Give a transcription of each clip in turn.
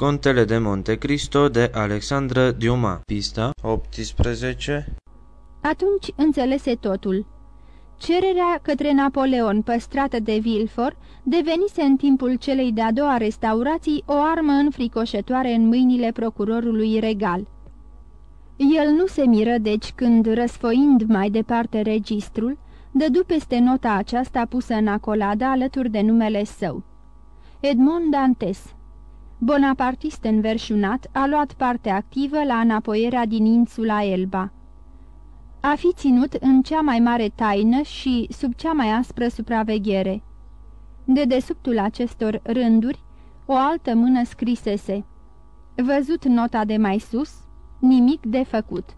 Contele de Monte Cristo de Alexandra Diuma Pista 18 Atunci înțelese totul. Cererea către Napoleon păstrată de Villefort devenise în timpul celei de-a doua restaurații o armă înfricoșătoare în mâinile procurorului regal. El nu se miră deci când, răsfoind mai departe registrul, dădu peste nota aceasta pusă în acolada alături de numele său. Edmond Dantes Bonapartist înverșunat, a luat parte activă la înapoierea din insula Elba. A fi ținut în cea mai mare taină și sub cea mai aspră supraveghere. De desubtul acestor rânduri, o altă mână scrisese. Văzut nota de mai sus, nimic de făcut.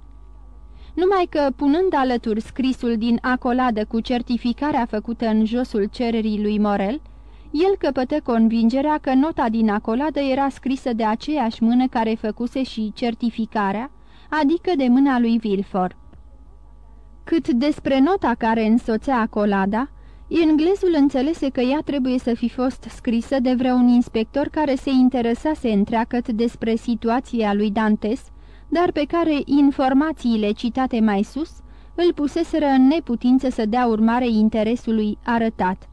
Numai că, punând alături scrisul din acoladă cu certificarea făcută în josul cererii lui Morel, el căpătă convingerea că nota din acoladă era scrisă de aceeași mână care făcuse și certificarea, adică de mâna lui Vilfor. Cât despre nota care însoțea acolada, englezul înțelese că ea trebuie să fi fost scrisă de vreun inspector care se interesase întreagăt despre situația lui Dantes, dar pe care informațiile citate mai sus îl puseseră în neputință să dea urmare interesului arătat.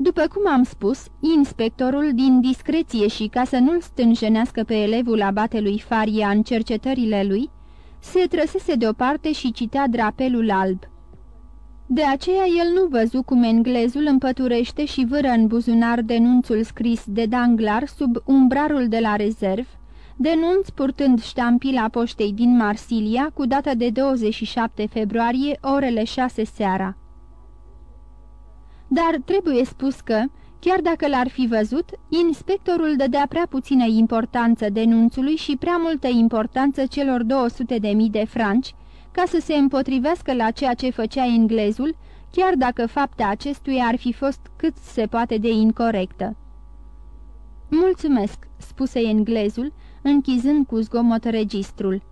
După cum am spus, inspectorul, din discreție și ca să nu-l stânjenească pe elevul abatelui Faria în cercetările lui, se trăsese deoparte și citea drapelul alb. De aceea el nu văzu cum englezul împăturește și vâră în buzunar denunțul scris de Danglar sub umbrarul de la rezerv, denunț purtând ștampila poștei din Marsilia cu data de 27 februarie, orele 6 seara. Dar trebuie spus că, chiar dacă l-ar fi văzut, inspectorul dădea prea puțină importanță denunțului și prea multă importanță celor 200 de mii de franci, ca să se împotrivească la ceea ce făcea englezul, chiar dacă fapta acestuia ar fi fost cât se poate de incorrectă. Mulțumesc," spuse englezul, închizând cu zgomot registrul.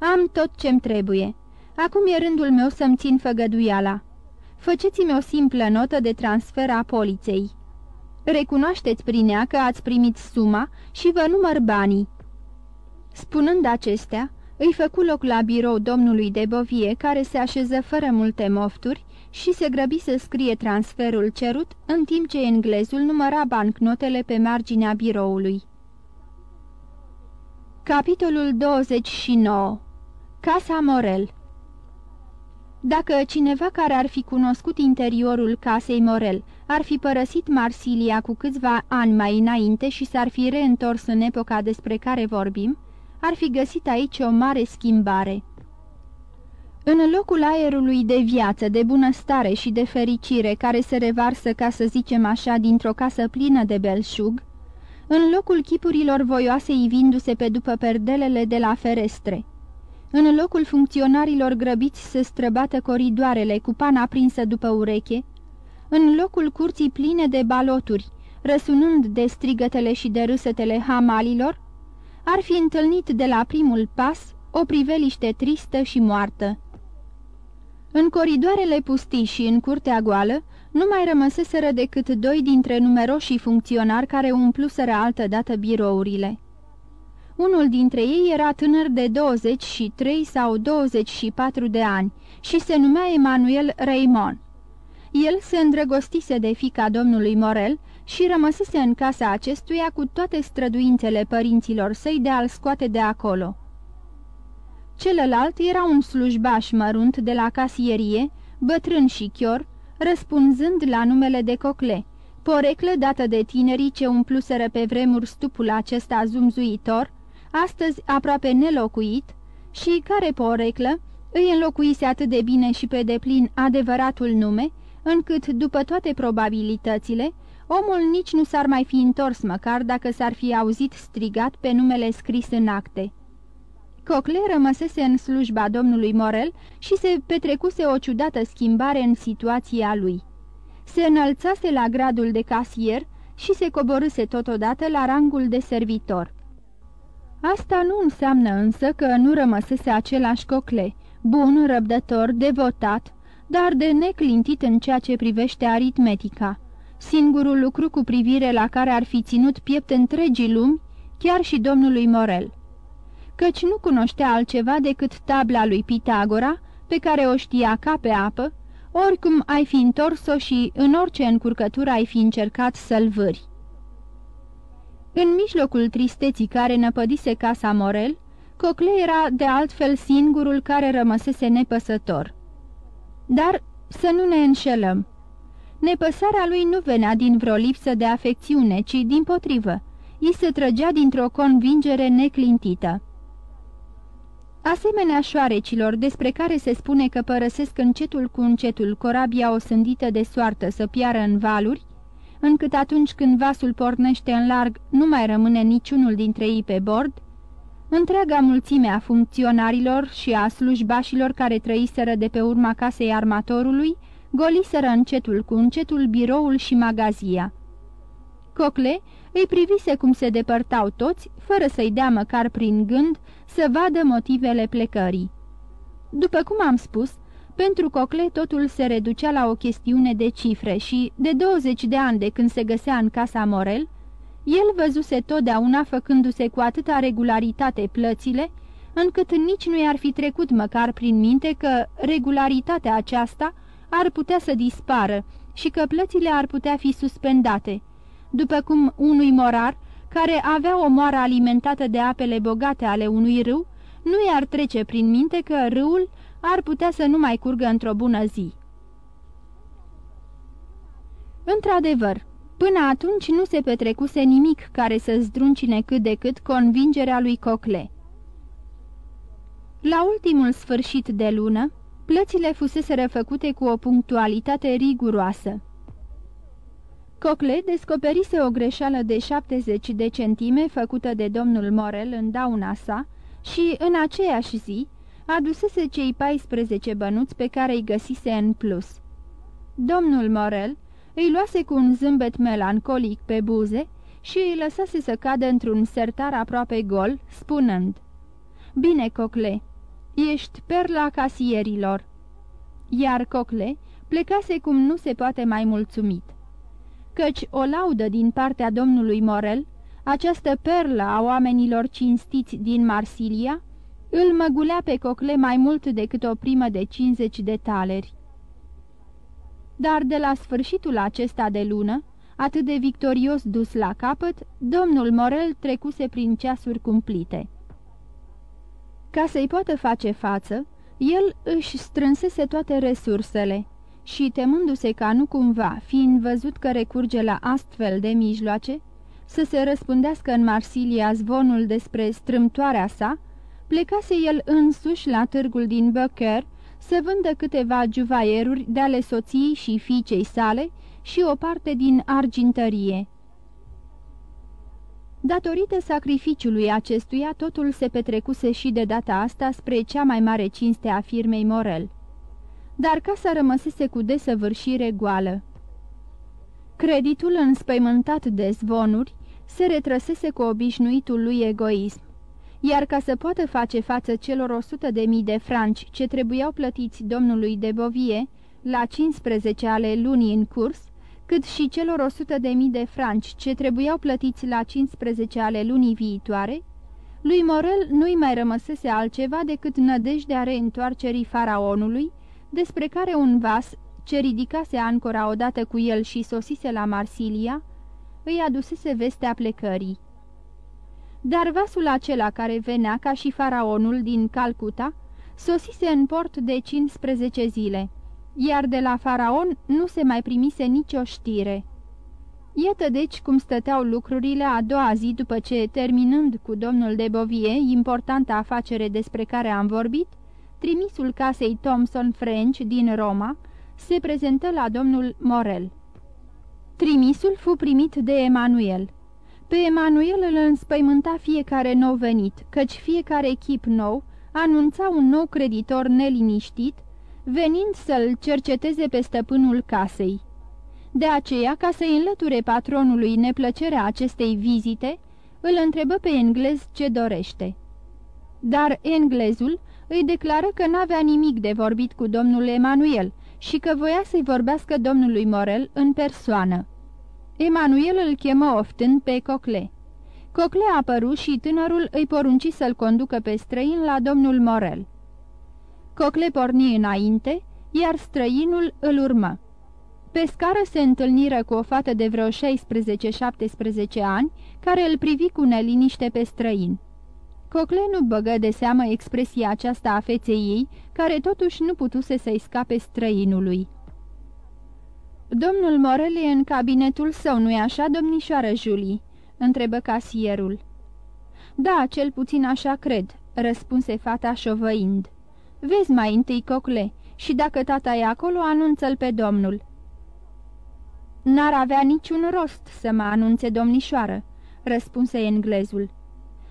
Am tot ce-mi trebuie. Acum e rândul meu să-mi țin făgăduiala." Faceți-mi o simplă notă de transfer a poliței. Recunoașteți prin ea că ați primit suma și vă număr banii." Spunând acestea, îi făcu loc la birou domnului de Bovie, care se așeză fără multe mofturi și se grăbi să scrie transferul cerut, în timp ce englezul număra bancnotele pe marginea biroului. Capitolul 29 Casa Morel dacă cineva care ar fi cunoscut interiorul casei Morel ar fi părăsit Marsilia cu câțiva ani mai înainte și s-ar fi reîntors în epoca despre care vorbim, ar fi găsit aici o mare schimbare. În locul aerului de viață, de bunăstare și de fericire care se revarsă, ca să zicem așa, dintr-o casă plină de belșug, în locul chipurilor voioase ivindu-se pe după perdelele de la ferestre, în locul funcționarilor grăbiți să străbată coridoarele cu pana prinsă după ureche, în locul curții pline de baloturi, răsunând de strigătele și de râsetele hamalilor, ar fi întâlnit de la primul pas o priveliște tristă și moartă. În coridoarele pustiși și în curtea goală nu mai rămăseseră decât doi dintre numeroșii funcționari care umpluseră altădată birourile. Unul dintre ei era tânăr de 23 sau 24 de ani și se numea Emanuel Raymond. El se îndrăgostise de fica domnului Morel și rămăsese în casa acestuia cu toate străduințele părinților săi de a-l scoate de acolo. Celălalt era un slujbaș mărunt de la casierie, bătrân și chior, răspunzând la numele de Cocle, poreclă dată de tinerii ce umpluseră pe vremuri stupul acesta zumzuitor, astăzi aproape nelocuit, și care poreclă îi înlocuise atât de bine și pe deplin adevăratul nume, încât, după toate probabilitățile, omul nici nu s-ar mai fi întors măcar dacă s-ar fi auzit strigat pe numele scris în acte. Cocle rămăsese în slujba domnului Morel și se petrecuse o ciudată schimbare în situația lui. Se înălțase la gradul de casier și se coborâse totodată la rangul de servitor. Asta nu înseamnă însă că nu rămăsese același cocle, bun, răbdător, devotat, dar de neclintit în ceea ce privește aritmetica, singurul lucru cu privire la care ar fi ținut piept întregii lumi, chiar și domnului Morel. Căci nu cunoștea altceva decât tabla lui Pitagora, pe care o știa ca pe apă, oricum ai fi întors-o și în orice încurcătură ai fi încercat să-l vâri. În mijlocul tristeții care năpădise casa Morel, Cocle era de altfel singurul care rămăsese nepăsător. Dar să nu ne înșelăm. Nepăsarea lui nu venea din vreo lipsă de afecțiune, ci din potrivă. I se trăgea dintr-o convingere neclintită. Asemenea șoarecilor despre care se spune că părăsesc încetul cu încetul corabia osândită de soartă să piară în valuri, încât atunci când vasul pornește în larg nu mai rămâne niciunul dintre ei pe bord, întreaga mulțime a funcționarilor și a slujbașilor care trăiseră de pe urma casei armatorului, goliseră încetul cu încetul biroul și magazia. Cocle îi privise cum se depărtau toți, fără să-i dea măcar prin gând să vadă motivele plecării. După cum am spus, pentru Cocle totul se reducea la o chestiune de cifre și, de 20 de ani de când se găsea în casa Morel, el văzuse totdeauna făcându-se cu atâta regularitate plățile, încât nici nu i-ar fi trecut măcar prin minte că regularitatea aceasta ar putea să dispară și că plățile ar putea fi suspendate, după cum unui morar, care avea o moară alimentată de apele bogate ale unui râu, nu i-ar trece prin minte că râul ar putea să nu mai curgă într-o bună zi. Într-adevăr, până atunci nu se petrecuse nimic care să zdruncine cât de cât convingerea lui Cocle. La ultimul sfârșit de lună, plățile fusese refăcute cu o punctualitate riguroasă. Cocle descoperise o greșeală de 70 de centime făcută de domnul Morel în dauna sa și, în aceeași zi, adusese cei 14 bănuți pe care îi găsise în plus. Domnul Morel îi luase cu un zâmbet melancolic pe buze și îi lăsase să cadă într-un sertar aproape gol, spunând Bine, Cocle, ești perla casierilor." Iar Cocle plecase cum nu se poate mai mulțumit. Căci o laudă din partea domnului Morel, această perlă a oamenilor cinstiți din Marsilia, îl măgulea pe Cocle mai mult decât o primă de 50 de taleri. Dar de la sfârșitul acesta de lună, atât de victorios dus la capăt, domnul Morel trecuse prin ceasuri cumplite. Ca să-i poată face față, el își strânsese toate resursele și, temându-se ca nu cumva, fiind văzut că recurge la astfel de mijloace, să se răspundească în Marsilia zvonul despre strâmtoarea sa, plecase el însuși la târgul din Băcher să vândă câteva juvaieruri de ale soției și fiicei sale și o parte din argintărie. Datorită sacrificiului acestuia, totul se petrecuse și de data asta spre cea mai mare cinste a firmei Morel. Dar casa rămăsese cu desăvârșire goală. Creditul înspăimântat de zvonuri se retrăsese cu obișnuitul lui egoism iar ca să poată face față celor o sută de mii de franci ce trebuiau plătiți domnului de Bovie la 15 ale lunii în curs, cât și celor o sută de mii de franci ce trebuiau plătiți la 15 ale lunii viitoare, lui Morel nu-i mai rămăsese altceva decât nădejdea reîntoarcerii faraonului, despre care un vas, ce ridicase ancora odată cu el și sosise la Marsilia, îi adusese vestea plecării. Dar vasul acela care venea ca și faraonul din Calcuta sosise în port de 15 zile, iar de la faraon nu se mai primise nicio știre. Iată deci cum stăteau lucrurile a doua zi după ce, terminând cu domnul de Bovie, importanta afacere despre care am vorbit, trimisul casei Thomson French din Roma se prezentă la domnul Morel. Trimisul fu primit de Emanuel. Pe Emanuel îl înspăimânta fiecare nou venit, căci fiecare echip nou anunța un nou creditor neliniștit, venind să-l cerceteze pe stăpânul casei. De aceea, ca să înlăture patronului neplăcerea acestei vizite, îl întrebă pe englez ce dorește. Dar englezul îi declară că n-avea nimic de vorbit cu domnul Emanuel și că voia să-i vorbească domnului Morel în persoană. Emanuel îl chemă oftând pe Cocle. Cocle a apărut și tânărul îi porunci să-l conducă pe străin la domnul Morel. Cocle porni înainte, iar străinul îl urmă. Pe scară se întâlniră cu o fată de vreo 16-17 ani, care îl privi cu neliniște pe străin. Cocle nu băgă de seamă expresia aceasta a feței ei, care totuși nu putuse să-i scape străinului. Domnul Morel e în cabinetul său, nu-i așa, domnișoară Julie?" întrebă casierul. Da, cel puțin așa cred," răspunse fata șovăind. Vezi mai întâi, Cocle, și dacă tata e acolo, anunță-l pe domnul." N-ar avea niciun rost să mă anunțe domnișoară," răspunse englezul.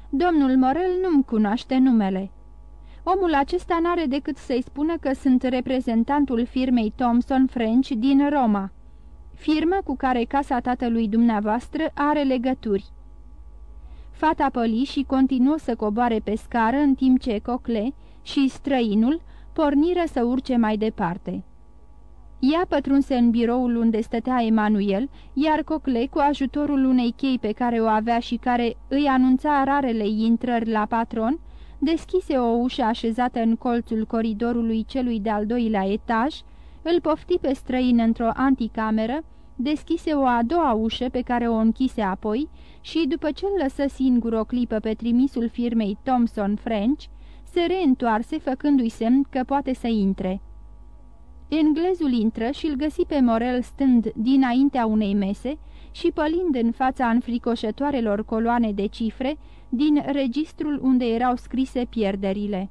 Domnul Morel nu-mi cunoaște numele." Omul acesta n-are decât să-i spună că sunt reprezentantul firmei Thomson French din Roma, firmă cu care casa tatălui dumneavoastră are legături. Fata păli și continuă să coboare pe scară în timp ce Cocle și străinul porniră să urce mai departe. Ea pătrunse în biroul unde stătea Emanuel, iar Cocle, cu ajutorul unei chei pe care o avea și care îi anunța rarele intrări la patron, deschise o ușă așezată în colțul coridorului celui de-al doilea etaj, îl pofti pe străin într-o anticameră, deschise o a doua ușă pe care o închise apoi și, după ce îl lăsă singur o clipă pe trimisul firmei Thomson French, se reîntoarse făcându-i semn că poate să intre. Englezul intră și îl găsi pe Morel stând dinaintea unei mese și pălind în fața înfricoșătoarelor coloane de cifre din registrul unde erau scrise pierderile.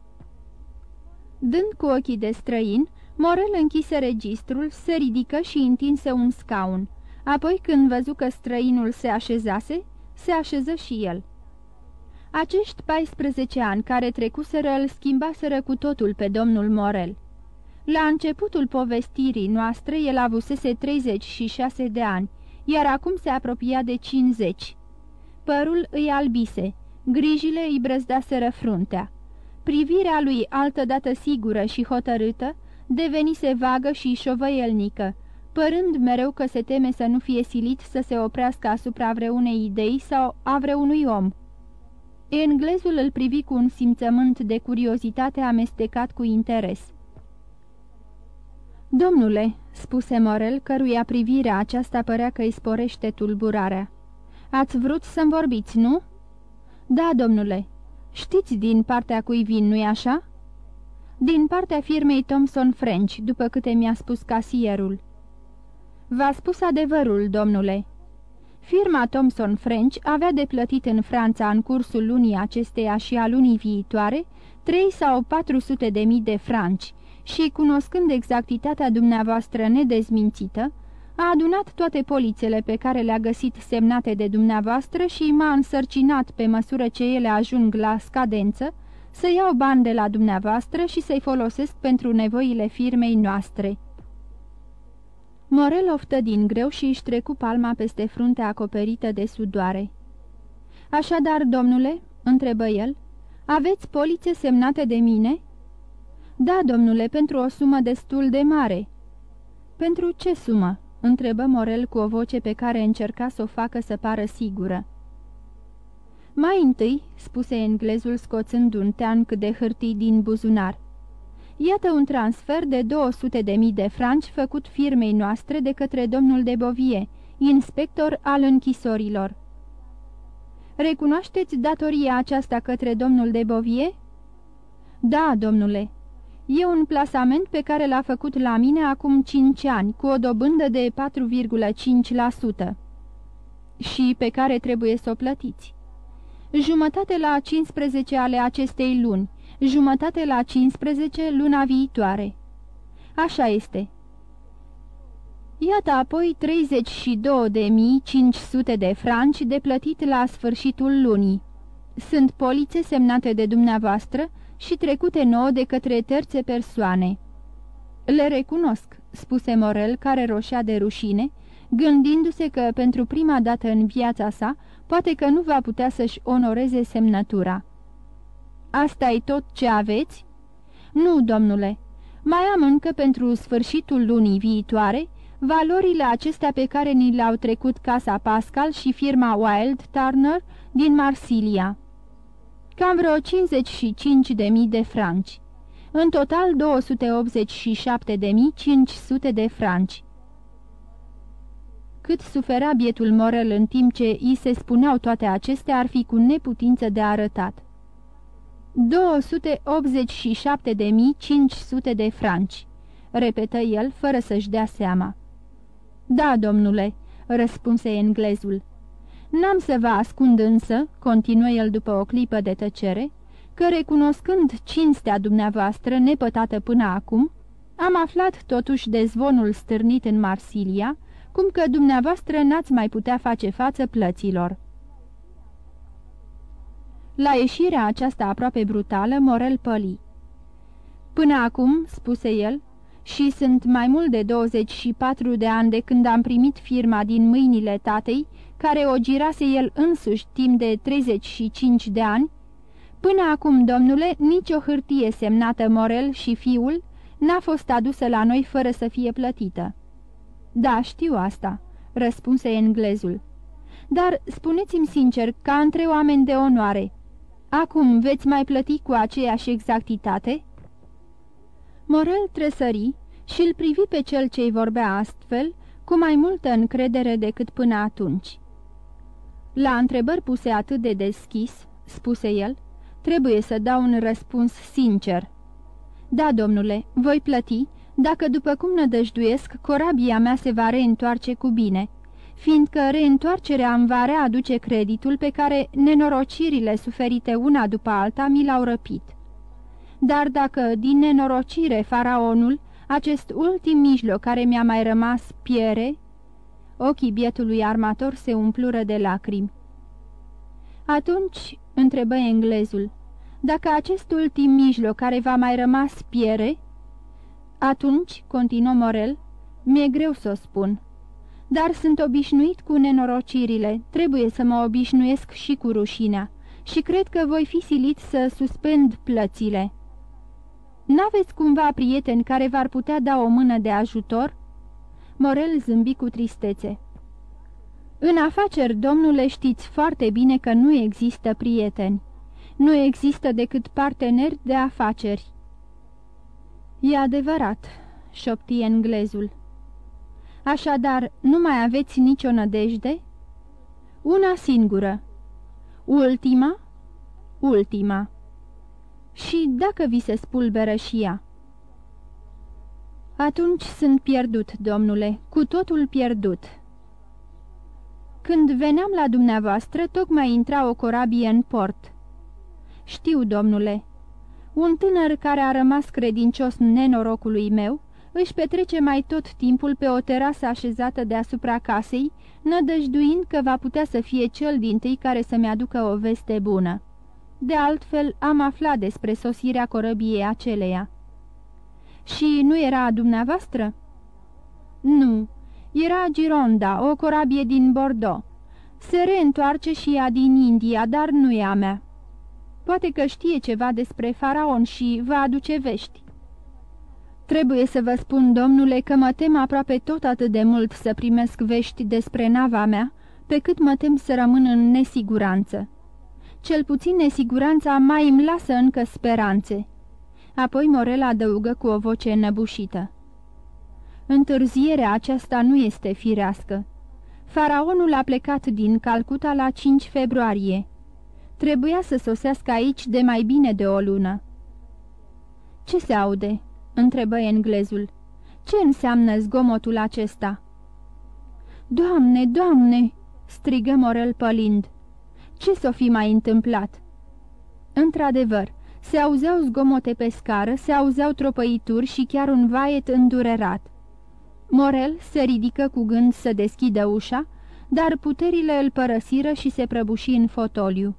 Dând cu ochii de străin, Morel închise registrul, se ridică și întinse un scaun. Apoi, când văzu că străinul se așezase, se așeză și el. Acești 14 ani care trecuseră îl schimbaseră cu totul pe domnul Morel. La începutul povestirii noastre el avusese 36 de ani, iar acum se apropia de 50. Părul îi albise, grijile îi brăzdaseră fruntea. Privirea lui, altădată sigură și hotărâtă, devenise vagă și șovăielnică, părând mereu că se teme să nu fie silit să se oprească asupra vreunei idei sau a vreunui om. Englezul îl privi cu un simțământ de curiozitate amestecat cu interes. Domnule," spuse Morel, căruia privirea aceasta părea că îi sporește tulburarea, ați vrut să-mi vorbiți, nu?" Da, domnule. Știți din partea cui vin, nu-i așa?" Din partea firmei Thomson French, după câte mi-a spus casierul." V-a spus adevărul, domnule." Firma Thomson French avea de plătit în Franța în cursul lunii acesteia și a lunii viitoare 3 sau 400 de mii de franci și, cunoscând exactitatea dumneavoastră nedezmințită, a adunat toate polițele pe care le-a găsit semnate de dumneavoastră și m-a însărcinat pe măsură ce ele ajung la scadență să iau bani de la dumneavoastră și să-i folosesc pentru nevoile firmei noastre. Morel oftă din greu și își trecu palma peste fruntea acoperită de sudoare. Așadar, domnule?" întrebă el, aveți polițe semnate de mine?" Da, domnule, pentru o sumă destul de mare." Pentru ce sumă?" Întrebă Morel cu o voce pe care încerca să o facă să pară sigură. Mai întâi," spuse englezul scoțând un teanc de hârtii din buzunar, Iată un transfer de 200 de mii de franci făcut firmei noastre de către domnul de Bovie, inspector al închisorilor. Recunoașteți datoria aceasta către domnul de Bovie? Da, domnule. E un plasament pe care l-a făcut la mine acum 5 ani, cu o dobândă de 4,5%. Și pe care trebuie să o plătiți. Jumătate la 15 ale acestei luni, jumătate la 15 luna viitoare. Așa este. Iată apoi 32.500 de franci de plătit la sfârșitul lunii. Sunt polițe semnate de dumneavoastră și trecute nouă de către terțe persoane. Le recunosc, spuse Morel, care roșea de rușine, gândindu-se că pentru prima dată în viața sa poate că nu va putea să-și onoreze semnătura asta e tot ce aveți?" Nu, domnule, mai am încă pentru sfârșitul lunii viitoare valorile acestea pe care ni le-au trecut Casa Pascal și firma Wild Turner din Marsilia. Cam vreo 55.000 de franci. În total 287.500 de franci. Cât suferea bietul Morel în timp ce îi se spuneau toate acestea ar fi cu neputință de arătat. 287.500 de franci, repetă el fără să-și dea seama. Da, domnule," răspunse englezul. N-am să vă ascund însă," continuă el după o clipă de tăcere, că recunoscând cinstea dumneavoastră nepătată până acum, am aflat totuși de zvonul stârnit în Marsilia, cum că dumneavoastră n-ați mai putea face față plăților. La ieșirea aceasta aproape brutală, Morel păli. Până acum, spuse el, și sunt mai mult de 24 de ani de când am primit firma din mâinile tatei, care o girase el însuși timp de 35 de ani, Până acum, domnule, nicio hârtie semnată Morel și fiul n-a fost adusă la noi fără să fie plătită. Da, știu asta," răspunse englezul. Dar spuneți-mi sincer, ca între oameni de onoare, acum veți mai plăti cu aceeași exactitate?" Morel tresări și îl privi pe cel ce-i vorbea astfel, cu mai multă încredere decât până atunci. La întrebări puse atât de deschis, spuse el, trebuie să dau un răspuns sincer. Da, domnule, voi plăti, dacă după cum nădăjduiesc, corabia mea se va reîntoarce cu bine, fiindcă reîntoarcerea îmi va readuce creditul pe care nenorocirile suferite una după alta mi l-au răpit. Dar dacă, din nenorocire, faraonul, acest ultim mijloc care mi-a mai rămas, piere, ochii bietului armator se umplură de lacrimi. Atunci, întrebă englezul, dacă acest ultim mijloc care va mai rămas piere, atunci, continuă Morel, mi-e greu să o spun. Dar sunt obișnuit cu nenorocirile, trebuie să mă obișnuiesc și cu rușinea și cred că voi fi silit să suspend plățile. N-aveți cumva prieteni care v-ar putea da o mână de ajutor?" Morel zâmbi cu tristețe. În afaceri, domnule, știți foarte bine că nu există prieteni. Nu există decât parteneri de afaceri." E adevărat," șopti englezul. Așadar, nu mai aveți nicio nădejde?" Una singură." Ultima?" Ultima." Și dacă vi se spulberă și ea?" Atunci sunt pierdut, domnule, cu totul pierdut." Când veneam la dumneavoastră, tocmai intra o corabie în port." Știu, domnule." Un tânăr care a rămas credincios nenorocului meu își petrece mai tot timpul pe o terasă așezată deasupra casei, nădăjduind că va putea să fie cel din tâi care să-mi aducă o veste bună. De altfel, am aflat despre sosirea corăbiei aceleia. Și nu era a dumneavoastră?" Nu, era Gironda, o corabie din Bordeaux. Se reîntoarce și ea din India, dar nu e a mea. Poate că știe ceva despre faraon și vă aduce vești." Trebuie să vă spun, domnule, că mă tem aproape tot atât de mult să primesc vești despre nava mea, pe cât mă tem să rămân în nesiguranță. Cel puțin nesiguranța mai îmi lasă încă speranțe." Apoi Morel adăugă cu o voce înăbușită. Întârzierea aceasta nu este firească. Faraonul a plecat din Calcuta la 5 februarie. Trebuia să sosească aici de mai bine de o lună. Ce se aude?" întrebă englezul. Ce înseamnă zgomotul acesta?" Doamne, doamne!" strigă Morel pălind. Ce s-o fi mai întâmplat?" Într-adevăr, se auzeau zgomote pe scară, se auzeau tropăituri și chiar un vaet îndurerat. Morel se ridică cu gând să deschidă ușa, dar puterile îl părăsiră și se prăbuși în fotoliu.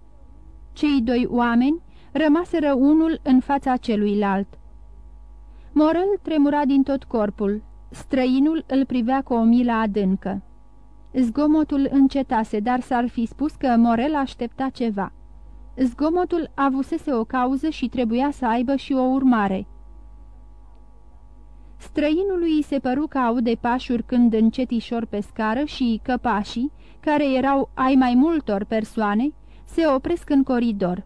Cei doi oameni rămaseră unul în fața celuilalt. Morel tremura din tot corpul, străinul îl privea cu o milă adâncă. Zgomotul încetase, dar s-ar fi spus că Morel aștepta ceva. Zgomotul avusese o cauză și trebuia să aibă și o urmare. Străinului îi se păru că aude pași urcând încetișor pe scară și că pașii, care erau ai mai multor persoane, se opresc în coridor.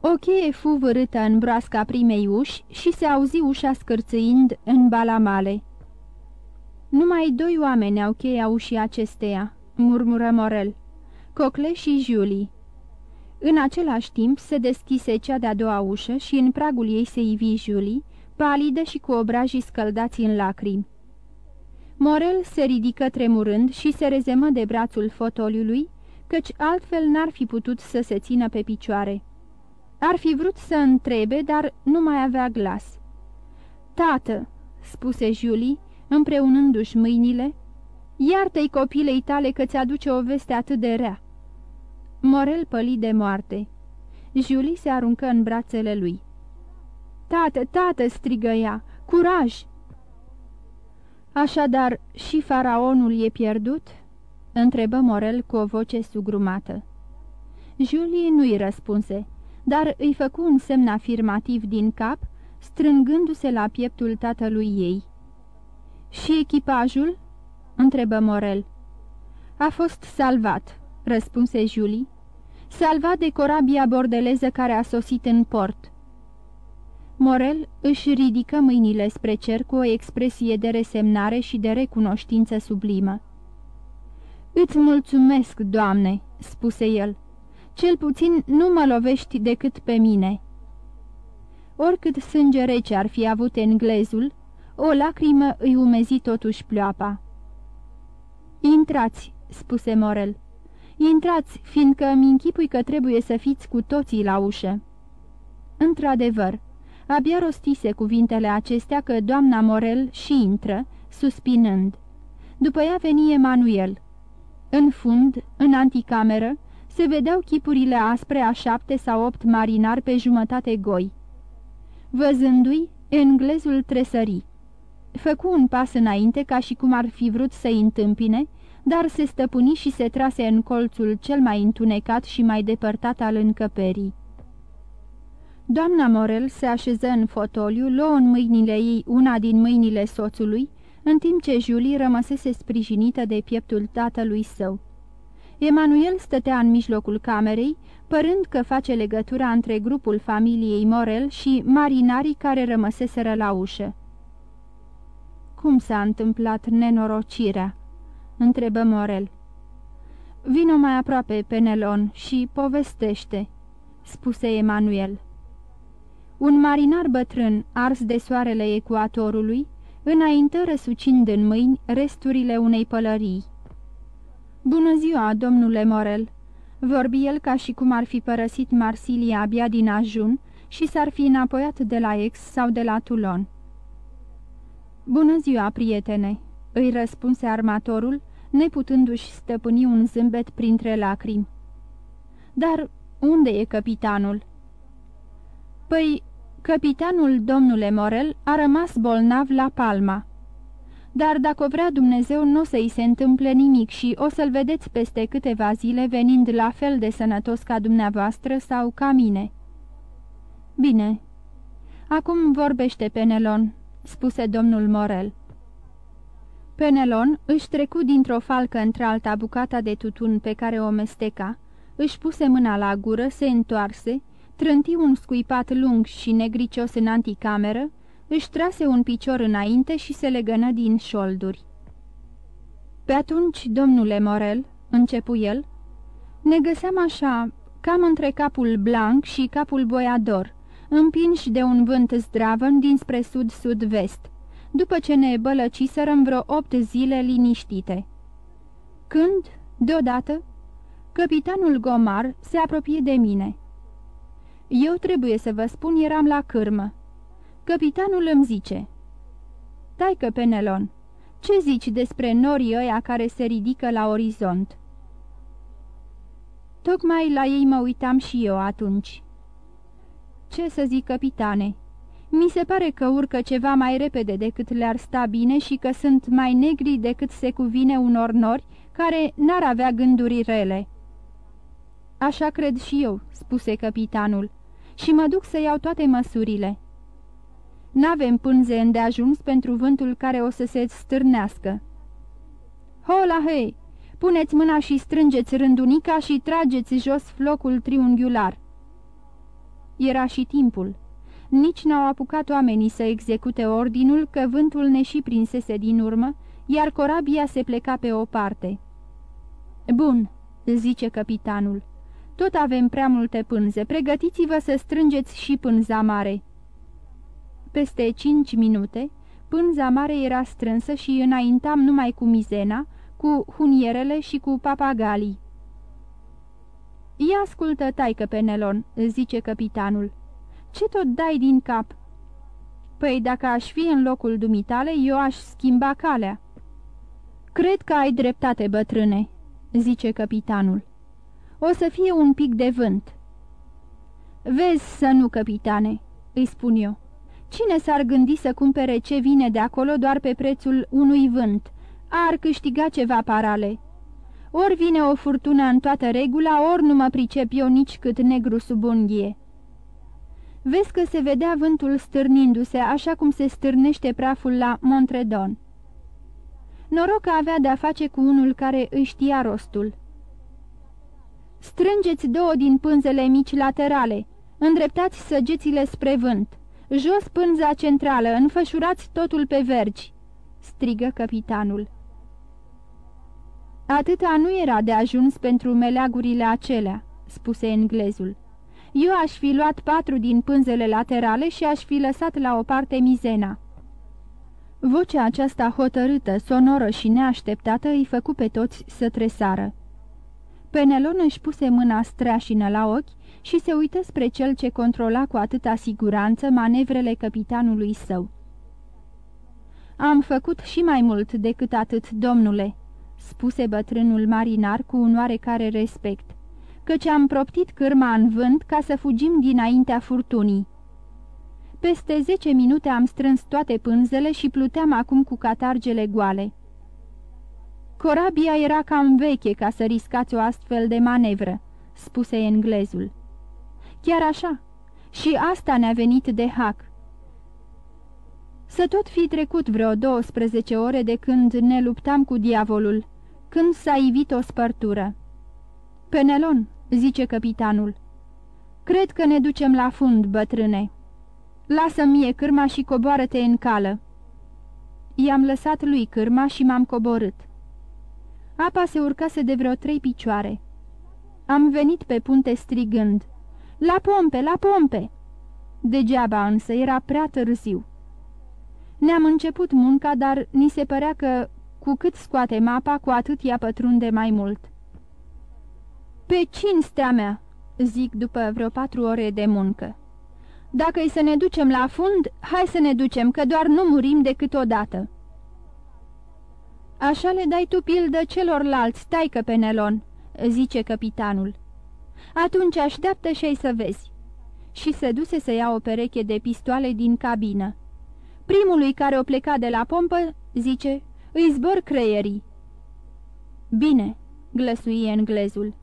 O cheie fu vârâtă în broasca primei uși și se auzi ușa scârțâind în balamale. Numai doi oameni au cheia ușii acesteia," murmură Morel, Cocle și Julie. În același timp se deschise cea de-a doua ușă și în pragul ei se ivi Julie, palidă și cu obrajii scăldați în lacrimi. Morel se ridică tremurând și se rezemă de brațul fotoliului, căci altfel n-ar fi putut să se țină pe picioare. Ar fi vrut să întrebe, dar nu mai avea glas. Tată," spuse Julie, împreunându-și mâinile, iartă-i copilei tale că ți-aduce o veste atât de rea." Morel păli de moarte. Julie se aruncă în brațele lui. Tată, tată!" strigă ea. Curaj!" Așadar, și faraonul e pierdut?" întrebă Morel cu o voce sugrumată. Julie nu-i răspunse, dar îi făcu un semn afirmativ din cap, strângându-se la pieptul tatălui ei. Și echipajul?" întrebă Morel. A fost salvat," răspunse Julie. Salvat de corabia bordeleză care a sosit în port." Morel își ridică mâinile spre cer cu o expresie de resemnare și de recunoștință sublimă. Îți mulțumesc, Doamne," spuse el. Cel puțin nu mă lovești decât pe mine." Oricât sânge rece ar fi avut englezul, o lacrimă îi umezi totuși pleoapa. Intrați," spuse Morel. Intrați, fiindcă mi închipui că trebuie să fiți cu toții la ușă." Într-adevăr, Abia rostise cuvintele acestea că doamna Morel și intră, suspinând. După ea veni Emanuel. În fund, în anticameră, se vedeau chipurile aspre a șapte sau opt marinari pe jumătate goi. Văzându-i, englezul tresări. Făcu un pas înainte ca și cum ar fi vrut să-i întâmpine, dar se stăpâni și se trase în colțul cel mai întunecat și mai depărtat al încăperii. Doamna Morel se așeză în fotoliu, luă în mâinile ei una din mâinile soțului, în timp ce Julie rămăsese sprijinită de pieptul tatălui său. Emanuel stătea în mijlocul camerei, părând că face legătura între grupul familiei Morel și marinarii care rămăseseră la ușă. Cum s-a întâmplat nenorocirea?" Întrebă Morel. Vino mai aproape, Penelon, și povestește," spuse Emanuel. Un marinar bătrân, ars de soarele ecuatorului, înaintă răsucind în mâini resturile unei pălării. Bună ziua, domnule Morel!" vorbi el ca și cum ar fi părăsit Marsilia abia din ajun și s-ar fi înapoiat de la Ex sau de la Toulon. Bună ziua, prietene!" Îi răspunse armatorul, neputându-și stăpâni un zâmbet printre lacrimi. Dar unde e capitanul?" Păi, capitanul domnule Morel a rămas bolnav la Palma. Dar dacă vrea Dumnezeu, nu o să-i se întâmple nimic și o să-l vedeți peste câteva zile venind la fel de sănătos ca dumneavoastră sau ca mine." Bine. Acum vorbește Penelon," spuse domnul Morel. Penelon își trecu dintr-o falcă într-alta bucata de tutun pe care o mesteca, își puse mâna la gură, se întoarse trânti un scuipat lung și negricios în anticameră, își trase un picior înainte și se legănă din șolduri. Pe atunci, domnule Morel, începu el, ne găseam așa, cam între capul blanc și capul boiador, împinși de un vânt zdravăn dinspre sud-sud-vest, după ce ne bălăciserăm vreo opt zile liniștite. Când, deodată, capitanul Gomar se apropie de mine. Eu trebuie să vă spun, eram la cârmă. Capitanul îmi zice, Taică, Penelon, ce zici despre norii ăia care se ridică la orizont?" Tocmai la ei mă uitam și eu atunci. Ce să zic, capitane? Mi se pare că urcă ceva mai repede decât le-ar sta bine și că sunt mai negri decât se cuvine unor nori care n-ar avea gânduri rele." Așa cred și eu," spuse capitanul, și mă duc să iau toate măsurile." N-avem pânze îndeajuns pentru vântul care o să se stârnească. Hola, hei! Puneți mâna și strângeți rândunica și trageți jos flocul triunghiular. Era și timpul. Nici n-au apucat oamenii să execute ordinul că vântul ne și prinsese din urmă, iar corabia se pleca pe o parte. Bun, zice capitanul, tot avem prea multe pânze, pregătiți-vă să strângeți și pânza mare. Peste cinci minute, pânza mare era strânsă și înaintam numai cu mizena, cu hunierele și cu papagalii. Ia ascultă, taică Penelon," zice capitanul. Ce tot dai din cap?" Păi dacă aș fi în locul dumitale, eu aș schimba calea." Cred că ai dreptate, bătrâne," zice capitanul. O să fie un pic de vânt." Vezi să nu, capitane," îi spun eu. Cine s-ar gândi să cumpere ce vine de acolo doar pe prețul unui vânt? Ar câștiga ceva parale." Ori vine o furtună în toată regula, ori nu mă pricep eu nici cât negru sub unghie. Vezi că se vedea vântul stârnindu-se, așa cum se stârnește praful la Montredon. Noroc că avea de-a face cu unul care îi știa rostul. Strângeți două din pânzele mici laterale, îndreptați săgețile spre vânt, jos pânza centrală, înfășurați totul pe vergi, strigă capitanul. Atâta nu era de ajuns pentru meleagurile acelea, spuse englezul. Eu aș fi luat patru din pânzele laterale și aș fi lăsat la o parte mizena. Vocea aceasta hotărâtă, sonoră și neașteptată îi făcu pe toți să tresară. Penelon își puse mâna streașină la ochi și se uită spre cel ce controla cu atâta siguranță manevrele capitanului său. Am făcut și mai mult decât atât, domnule," spuse bătrânul marinar cu un oarecare respect, căci am proptit cârma în vânt ca să fugim dinaintea furtunii. Peste zece minute am strâns toate pânzele și pluteam acum cu catargele goale. Corabia era cam veche ca să riscați o astfel de manevră, spuse englezul. Chiar așa, și asta ne-a venit de hac. Să tot fi trecut vreo 12 ore de când ne luptam cu diavolul, când s-a ivit o spărtură. Penelon, zice capitanul, cred că ne ducem la fund, bătrâne. Lasă mie cârma și coboară-te în cală. I-am lăsat lui cârma și m-am coborât. Apa se urcase de vreo trei picioare. Am venit pe punte strigând, La pompe, la pompe! Degeaba însă, era prea târziu. Ne-am început munca, dar ni se părea că cu cât scoate mapa, cu atât ea pătrunde mai mult. Pe cinstea mea, zic după vreo patru ore de muncă. Dacă-i să ne ducem la fund, hai să ne ducem, că doar nu murim decât odată. Așa le dai tu pildă celorlalți, taică Penelon, zice capitanul. Atunci așteaptă și să vezi. Și se duse să ia o pereche de pistoale din cabină. Primului care o pleca de la pompă, zice, îi zbor creierii. Bine, glăsuie englezul.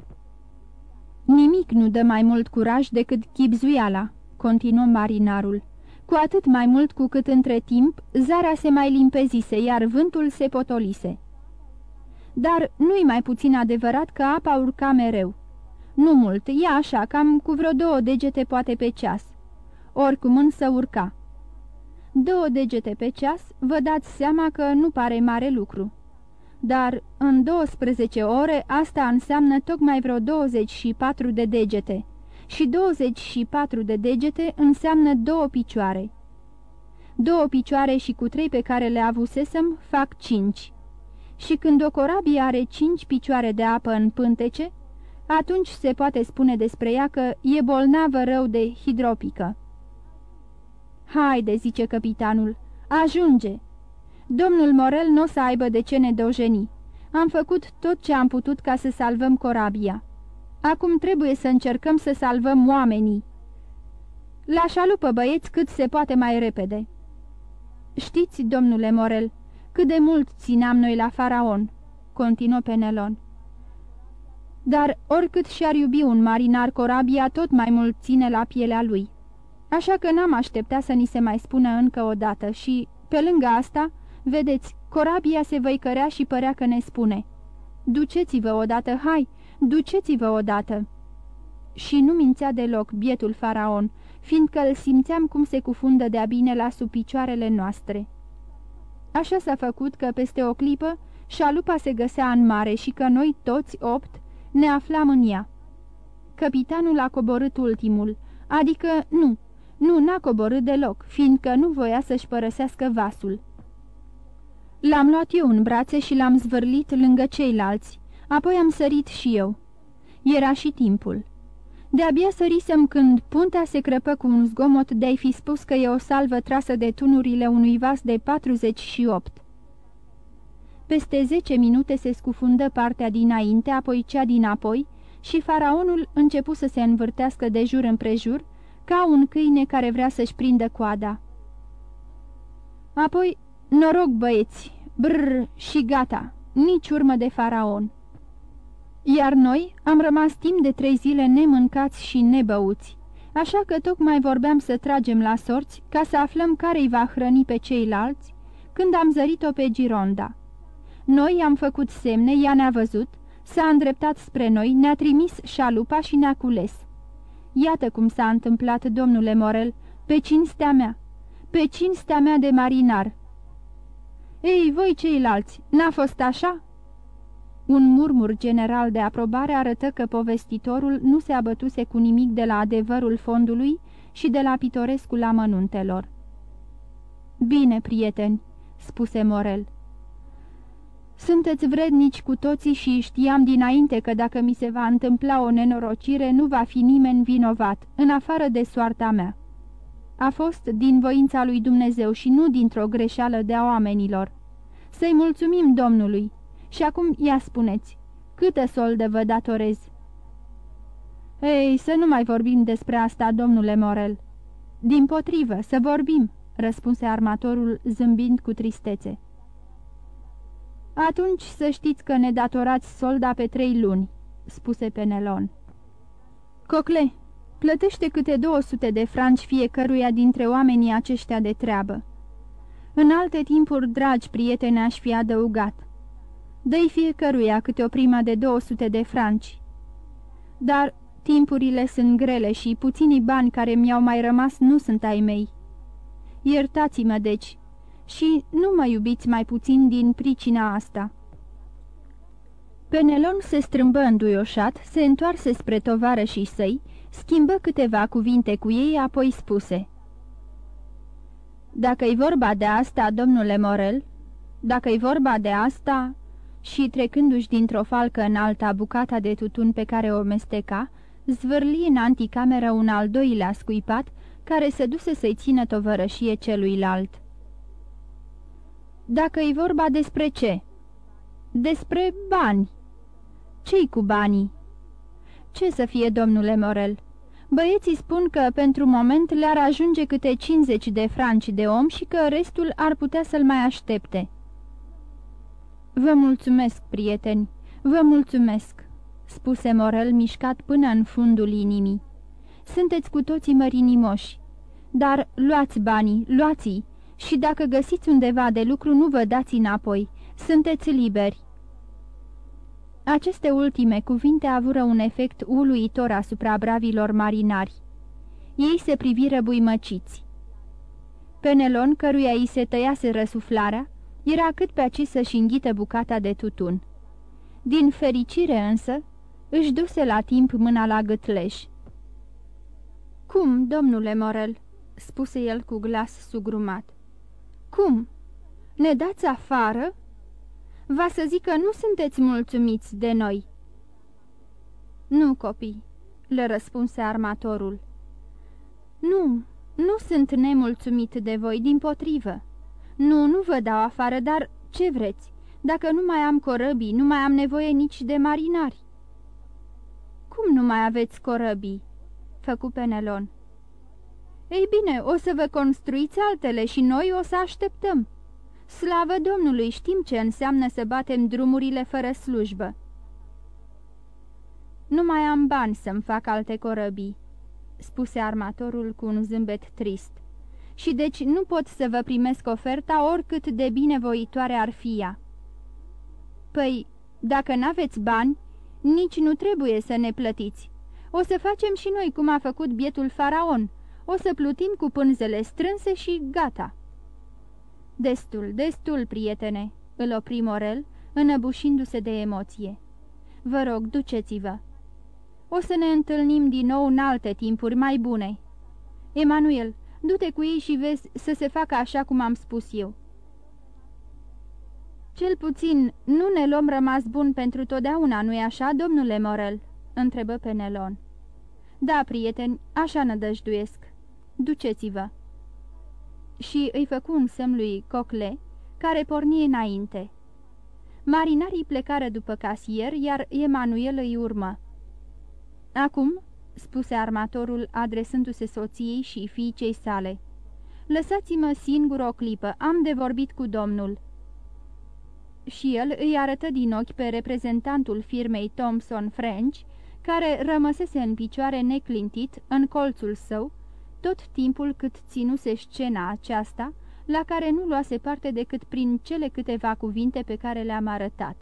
Nimic nu dă mai mult curaj decât chipzuiala, continuă marinarul, cu atât mai mult cu cât între timp zarea se mai limpezise, iar vântul se potolise. Dar nu-i mai puțin adevărat că apa urca mereu. Nu mult, e așa, cam cu vreo două degete poate pe ceas. Oricum însă urca. Două degete pe ceas, vă dați seama că nu pare mare lucru. Dar în 12 ore asta înseamnă tocmai vreo 24 de degete și 24 de degete înseamnă două picioare. Două picioare și cu trei pe care le avusesem fac cinci. Și când o corabie are cinci picioare de apă în pântece, atunci se poate spune despre ea că e bolnavă rău de hidropică. Haide, zice capitanul, ajunge! Domnul Morel nu o să aibă de ce ne dojeni. Am făcut tot ce am putut ca să salvăm corabia. Acum trebuie să încercăm să salvăm oamenii. La șalupă, băieți, cât se poate mai repede. Știți, domnule Morel, cât de mult țineam noi la faraon, continuă Penelon. Dar oricât și-ar iubi un marinar corabia, tot mai mult ține la pielea lui. așa că n-am așteptat să ni se mai spună încă o dată și, pe lângă asta, vedeți, corabia se văicărea și părea că ne spune Duceți-vă odată, hai, duceți-vă odată!" Și nu mințea deloc bietul faraon, fiindcă îl simțeam cum se cufundă de-a bine la sub picioarele noastre. Așa s-a făcut că peste o clipă șalupa se găsea în mare și că noi toți, opt, ne aflam în ea. Capitanul a coborât ultimul, adică nu, nu n-a coborât deloc, fiindcă nu voia să-și părăsească vasul. L-am luat eu în brațe și l-am zvârlit lângă ceilalți, apoi am sărit și eu. Era și timpul. De-abia sărisem când puntea se crăpă cu un zgomot de-ai fi spus că e o salvă trasă de tunurile unui vas de 48. Peste zece minute se scufundă partea dinainte, apoi cea dinapoi și faraonul începu să se învârtească de jur împrejur, ca un câine care vrea să-și prindă coada. Apoi, noroc băieți, brr și gata, nici urmă de faraon. Iar noi am rămas timp de trei zile nemâncați și nebăuți, așa că tocmai vorbeam să tragem la sorți ca să aflăm care îi va hrăni pe ceilalți, când am zărit-o pe Gironda. Noi am făcut semne, ea ne-a văzut, s-a îndreptat spre noi, ne-a trimis șalupa și ne-a cules. Iată cum s-a întâmplat, domnule Morel, pe cinstea mea, pe cinstea mea de marinar. Ei, voi ceilalți, n-a fost așa?" Un murmur general de aprobare arătă că povestitorul nu se abătuse cu nimic de la adevărul fondului și de la pitorescul amănuntelor. Bine, prieteni," spuse Morel. Sunteți vrednici cu toții și știam dinainte că dacă mi se va întâmpla o nenorocire, nu va fi nimeni vinovat, în afară de soarta mea. A fost din voința lui Dumnezeu și nu dintr-o greșeală de a oamenilor. Să-i mulțumim Domnului și acum ia spuneți, câtă soldă vă datorez? Ei, să nu mai vorbim despre asta, domnule Morel. Din potrivă, să vorbim, răspunse armatorul zâmbind cu tristețe. Atunci să știți că ne datorați solda pe trei luni," spuse Penelon. Cocle, plătește câte 200 de franci fiecăruia dintre oamenii aceștia de treabă. În alte timpuri, dragi prieteni, aș fi adăugat. Dă-i fiecăruia câte o primă de 200 de franci. Dar timpurile sunt grele și puținii bani care mi-au mai rămas nu sunt ai mei. Iertați-mă, deci, și nu mă iubiți mai puțin din pricina asta." Penelon se strâmbă înduioșat, se întoarse spre tovarășii săi, schimbă câteva cuvinte cu ei, apoi spuse Dacă-i vorba de asta, domnule Morel, dacă-i vorba de asta..." Și trecându-și dintr-o falcă în alta bucata de tutun pe care o mesteca, zvârli în anticameră un al doilea scuipat, care se duse să-i țină tovărășie celuilalt. Dacă-i vorba despre ce? Despre bani. Ce-i cu banii? Ce să fie, domnule Morel? Băieții spun că pentru moment le-ar ajunge câte 50 de franci de om și că restul ar putea să-l mai aștepte. Vă mulțumesc, prieteni, vă mulțumesc, spuse Morel mișcat până în fundul inimii. Sunteți cu toții mărinimoși, dar luați banii, luați-i și dacă găsiți undeva de lucru, nu vă dați înapoi. Sunteți liberi." Aceste ultime cuvinte avură un efect uluitor asupra bravilor marinari. Ei se priviră buimăciți. Penelon, căruia îi se tăiase răsuflarea, era cât pe aci să-și înghită bucata de tutun. Din fericire însă, își duse la timp mâna la gâtleș. Cum, domnule Morel?" spuse el cu glas sugrumat. Cum? Ne dați afară?" Va să zic că nu sunteți mulțumiți de noi." Nu, copii," le răspunse armatorul. Nu, nu sunt nemulțumit de voi, din potrivă. Nu, nu vă dau afară, dar ce vreți? Dacă nu mai am corăbii, nu mai am nevoie nici de marinari." Cum nu mai aveți corăbii?" făcu Penelon. Ei bine, o să vă construiți altele și noi o să așteptăm. Slavă Domnului, știm ce înseamnă să batem drumurile fără slujbă. Nu mai am bani să-mi fac alte corăbii, spuse armatorul cu un zâmbet trist. Și deci nu pot să vă primesc oferta oricât de binevoitoare ar fi ea. Păi, dacă n-aveți bani, nici nu trebuie să ne plătiți. O să facem și noi cum a făcut bietul faraon. O să plutim cu pânzele strânse și gata." Destul, destul, prietene," îl opri Morel, înăbușindu-se de emoție. Vă rog, duceți-vă. O să ne întâlnim din nou în alte timpuri mai bune. Emanuel, du-te cu ei și vezi să se facă așa cum am spus eu. Cel puțin, nu ne luăm rămas bun pentru totdeauna, nu-i așa, domnule Morel?" întrebă Penelon. Da, prieteni, așa nădăjduiesc. Duceți-vă." Și îi făcu un semn lui Cocle, care porni înainte. Marinarii plecară după casier, iar Emanuel îi urmă. Acum," spuse armatorul adresându-se soției și fiicei sale, lăsați-mă singur o clipă, am de vorbit cu domnul." Și el îi arătă din ochi pe reprezentantul firmei Thomson French, care rămăsese în picioare neclintit în colțul său, tot timpul cât ținuse scena aceasta, la care nu luase parte decât prin cele câteva cuvinte pe care le-am arătat.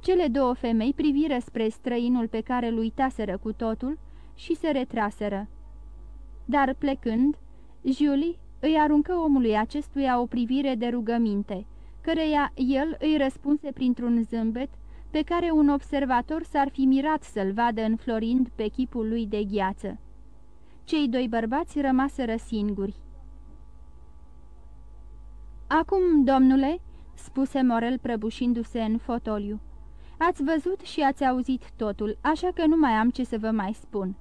Cele două femei priviră spre străinul pe care îl uitaseră cu totul și se retraseră. Dar plecând, Julie îi aruncă omului acestuia o privire de rugăminte, căreia el îi răspunse printr-un zâmbet pe care un observator s-ar fi mirat să-l vadă înflorind pe chipul lui de gheață. Cei doi bărbați rămaseră singuri. Acum, domnule," spuse Morel prăbușindu-se în fotoliu, ați văzut și ați auzit totul, așa că nu mai am ce să vă mai spun."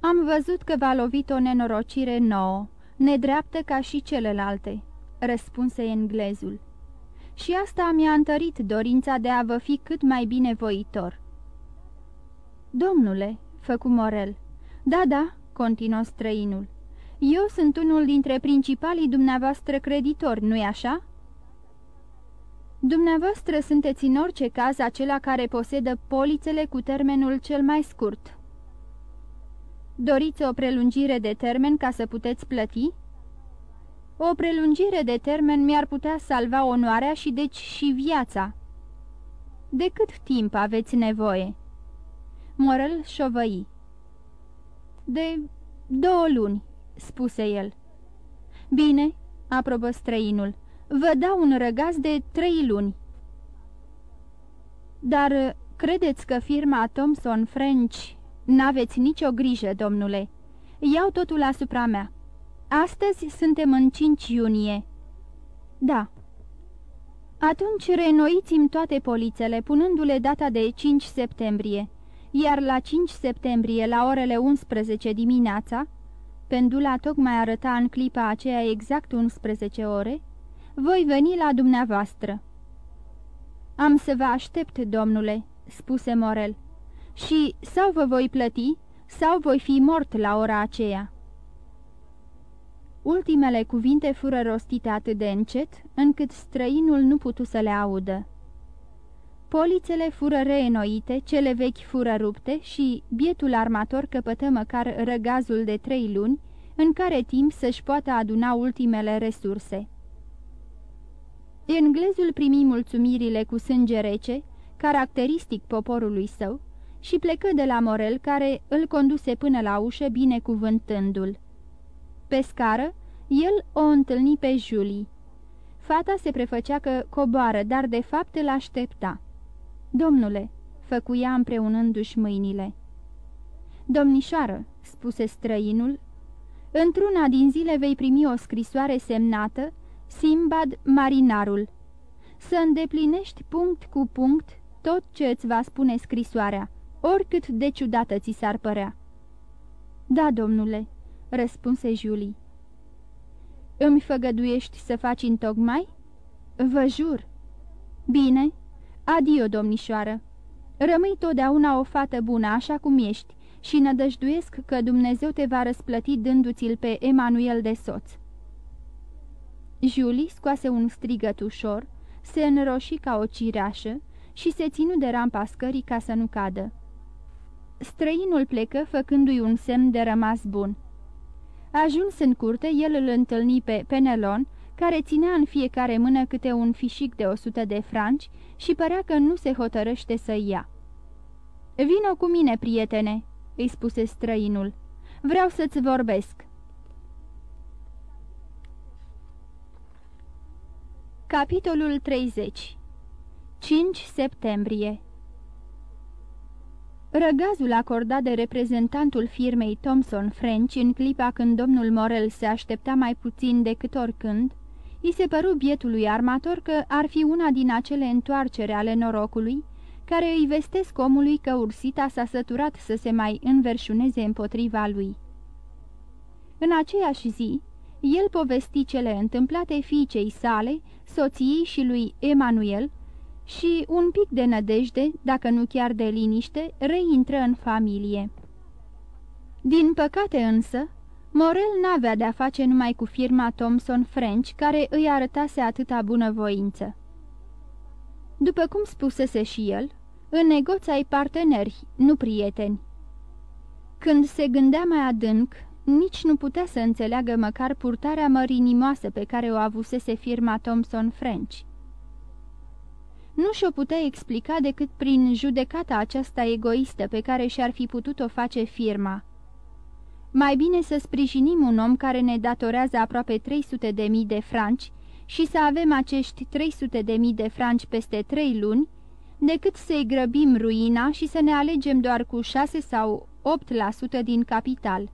Am văzut că v-a lovit o nenorocire nouă, nedreaptă ca și celelalte," răspunse englezul și asta mi-a întărit dorința de a vă fi cât mai binevoitor. Domnule, făcu Morel. Da, da, continuă străinul. Eu sunt unul dintre principalii dumneavoastră creditori, nu-i așa? Dumneavoastră sunteți în orice caz acela care posedă polițele cu termenul cel mai scurt. Doriți o prelungire de termen ca să puteți plăti? O prelungire de termen mi-ar putea salva onoarea și deci și viața. De cât timp aveți nevoie? Morel șovăi. De două luni, spuse el. Bine, aprobă străinul, vă dau un răgaz de trei luni. Dar credeți că firma Thomson French... N-aveți nicio grijă, domnule. Iau totul asupra mea. Astăzi suntem în 5 iunie. Da. Atunci reînnoiți-mi toate polițele, punându-le data de 5 septembrie, iar la 5 septembrie, la orele 11 dimineața, pendula tocmai arăta în clipa aceea exact 11 ore, voi veni la dumneavoastră. Am să vă aștept, domnule," spuse Morel, și sau vă voi plăti, sau voi fi mort la ora aceea." Ultimele cuvinte fură rostite atât de încet, încât străinul nu putu să le audă. Polițele fură reînnoite, cele vechi fură rupte și bietul armator căpătă măcar răgazul de trei luni, în care timp să-și poată aduna ultimele resurse. Englezul primi mulțumirile cu sânge rece, caracteristic poporului său, și plecă de la Morel, care îl conduse până la ușă binecuvântându-l. Pe scară, el o întâlni pe Julie. Fata se prefăcea că coboară, dar de fapt îl aștepta. Domnule, făcuia împreunându-și mâinile. Domnișoară, spuse străinul, într-una din zile vei primi o scrisoare semnată Simbad Marinarul. Să îndeplinești punct cu punct tot ce îți va spune scrisoarea, oricât de ciudată ți s-ar părea. Da, domnule, răspunse Julie. Îmi făgăduiești să faci întocmai? Vă jur. Bine, adio, domnișoară. Rămâi totdeauna o fată bună, așa cum ești, și nădăjduiesc că Dumnezeu te va răsplăti dându-ți-l pe Emanuel de soț. Julie scoase un strigăt ușor, se înroși ca o cireașă și se ținu de rampa scării ca să nu cadă. străinul plecă făcându-i un semn de rămas bun. Ajuns în curte, el îl întâlni pe Penelon, care ținea în fiecare mână câte un fișic de o sută de franci și părea că nu se hotărăște să ia. Vino cu mine, prietene," îi spuse străinul. Vreau să-ți vorbesc." Capitolul 30 5 septembrie Răgazul acordat de reprezentantul firmei Thomson French în clipa când domnul Morel se aștepta mai puțin decât oricând, i se păru bietului armator că ar fi una din acele întoarcere ale norocului, care îi vestesc omului că Ursita s-a săturat să se mai înverșuneze împotriva lui. În aceeași zi, el povesti cele întâmplate fiicei sale, soției și lui Emanuel, și un pic de nădejde, dacă nu chiar de liniște, reintră în familie. Din păcate însă, Morel n-avea de-a face numai cu firma Thomson French, care îi arătase atâta bunăvoință. După cum spusese și el, în negoți ai parteneri, nu prieteni. Când se gândea mai adânc, nici nu putea să înțeleagă măcar purtarea mărinimoasă pe care o avusese firma Thomson French nu și-o putea explica decât prin judecata aceasta egoistă pe care și-ar fi putut-o face firma. Mai bine să sprijinim un om care ne datorează aproape 300 de mii de franci și să avem acești 300 de mii de franci peste trei luni, decât să-i grăbim ruina și să ne alegem doar cu 6 sau 8% din capital.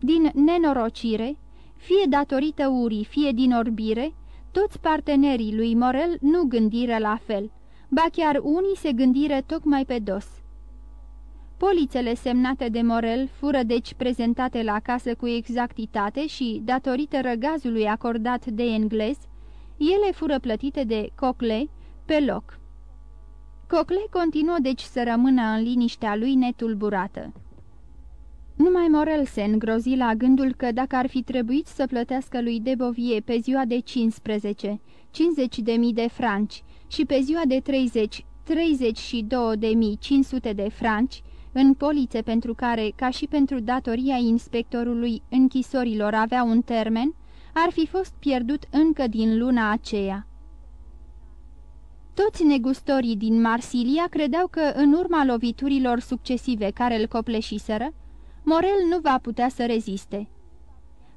Din nenorocire, fie datorită urii, fie din orbire, toți partenerii lui Morel nu gândiră la fel, ba chiar unii se gândiră tocmai pe dos. Polițele semnate de Morel fură deci prezentate la casă cu exactitate și, datorită răgazului acordat de englez, ele fură plătite de Cocle pe loc. Cocle continuă deci să rămână în liniștea lui netulburată. Numai Morel se îngrozi la gândul că dacă ar fi trebuit să plătească lui Debovie pe ziua de 15, 50 de mii de franci și pe ziua de 30, 32 de mii 500 de franci, în polițe pentru care, ca și pentru datoria inspectorului închisorilor avea un termen, ar fi fost pierdut încă din luna aceea. Toți negustorii din Marsilia credeau că, în urma loviturilor succesive care îl copleșiseră, Morel nu va putea să reziste.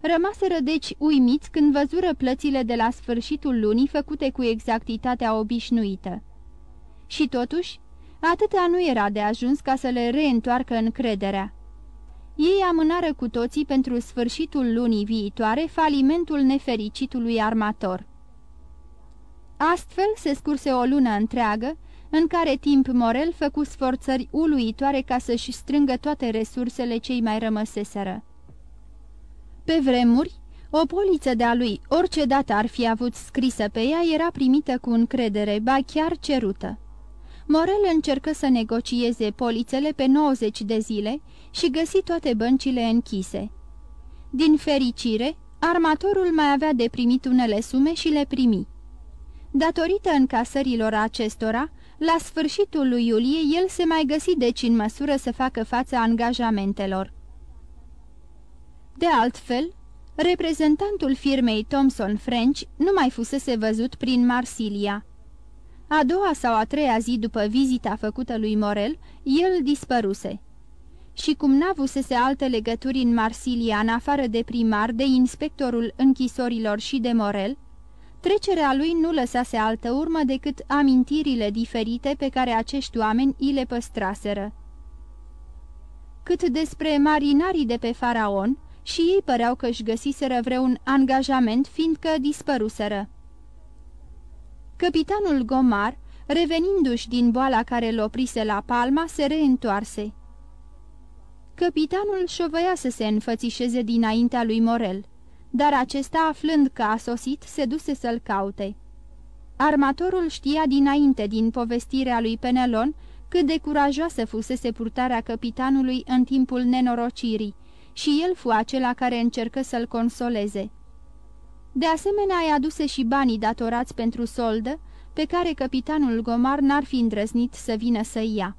Rămaseră deci uimiți când văzură plățile de la sfârșitul lunii făcute cu exactitatea obișnuită. Și totuși, atâta nu era de ajuns ca să le reîntoarcă încrederea. Ei amânară cu toții pentru sfârșitul lunii viitoare falimentul nefericitului armator. Astfel se scurse o lună întreagă, în care timp Morel făcu sforțări uluitoare ca să-și strângă toate resursele cei mai rămăseseră. Pe vremuri, o poliță de-a lui, orice dată ar fi avut scrisă pe ea, era primită cu încredere, ba chiar cerută. Morel încercă să negocieze polițele pe 90 de zile și găsi toate băncile închise. Din fericire, armatorul mai avea de primit unele sume și le primi. Datorită încasărilor acestora, la sfârșitul lui iulie, el se mai găsi deci în măsură să facă față angajamentelor. De altfel, reprezentantul firmei Thomson French nu mai fusese văzut prin Marsilia. A doua sau a treia zi după vizita făcută lui Morel, el dispăruse. Și cum n-avusese alte legături în Marsilia în afară de primar, de inspectorul închisorilor și de Morel, Trecerea lui nu lăsase altă urmă decât amintirile diferite pe care acești oameni îi le păstraseră. Cât despre marinarii de pe Faraon, și ei păreau că își găsiseră vreun angajament, fiindcă dispăruseră. Capitanul Gomar, revenindu-și din boala care l oprise la Palma, se reîntoarse. Capitanul șovăia să se înfățișeze dinaintea lui Morel dar acesta, aflând că a sosit, se duse să-l caute. Armatorul știa dinainte din povestirea lui Penelon cât de curajoasă fusese purtarea capitanului în timpul nenorocirii și el fu acela care încercă să-l consoleze. De asemenea, i aduse și banii datorați pentru soldă, pe care capitanul Gomar n-ar fi îndrăznit să vină să ia.